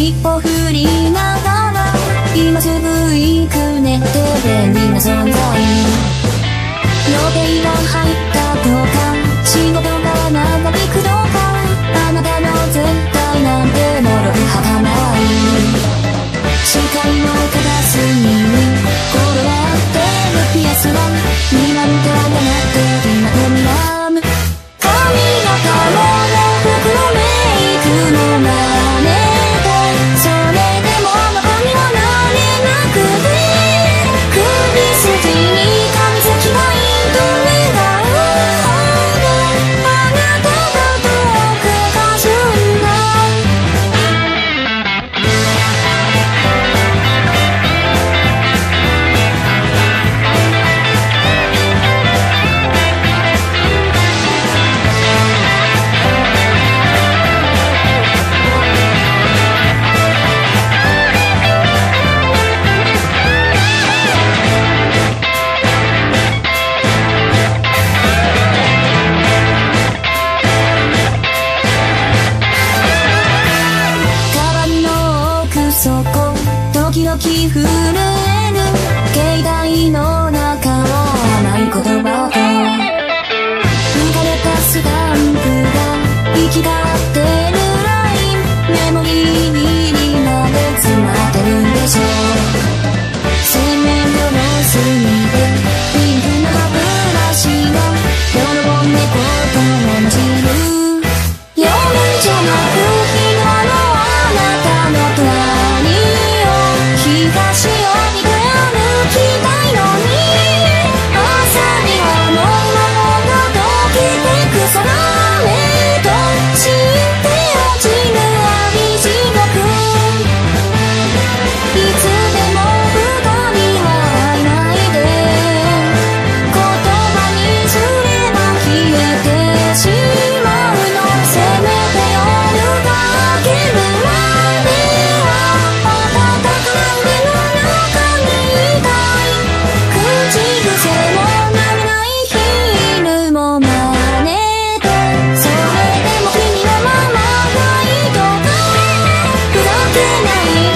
尻尾振時震える携帯の中をない言葉と抜かれたスタンプが生き交うない